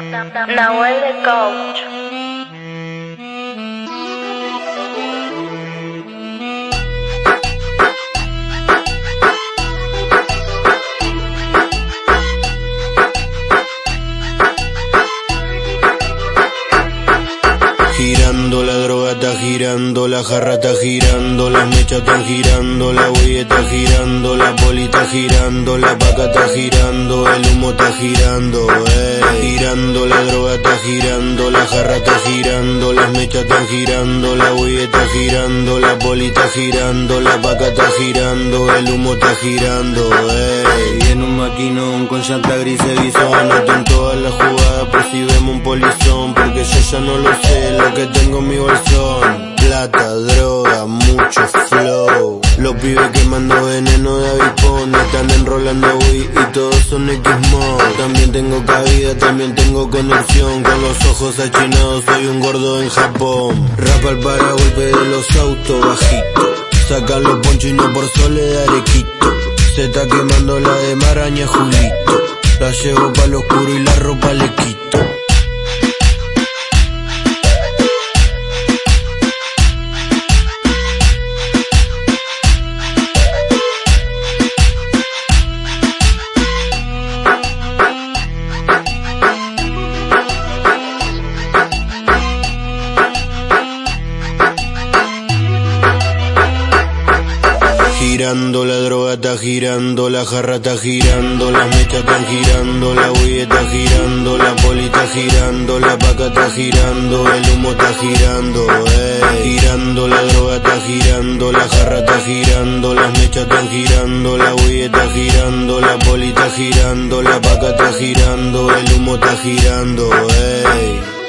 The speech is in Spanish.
Nahuel de Coach. Girando, la droga está girando, la jarra está girando, las mechas están girando, la huella está girando, la poli está girando, la vaca está girando, el humo está girando, eh. Girando, la droga está girando, la jarra está girando, las mechas están girando, la huella está girando, la poli está girando, la vaca está girando, el humo está girando, eh. Y en un maquinón con llanta gris y guisón, en todas las jugadas por si vemos un polizón, porque yo ya no lo sé, que tengo en mi bolsón. Plata, droga, mucho flow. Los pibes quemando veneno de avispón, están enrolando weed y todos son X-Mod. También tengo cabida, también tengo conexión, con los ojos achinados soy un gordo en Japón. Rapa al paragolpe de los autos bajito, sacan los ponchos y no por soledad arequito. Se está quemando la de maraña Julito, la llevo pa' lo oscuro y la ropa le quito. Girando, la droga está girando, la jarra está girando, las mechas están girando, la huella está girando, la poli está girando, la vaca está girando, el humo está girando, eh. Girando, la droga está girando, la jarra está girando, las mechas están girando, la huella está girando, la poli está girando, la vaca está girando, el humo está girando, eh.